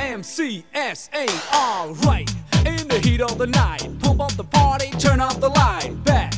MC Sar, alright. In the heat of the night, pump up the party, turn off the light. Back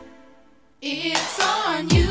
It's on you.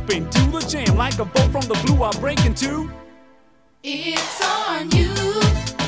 like a bolt from the blue, I break in two. It's on you.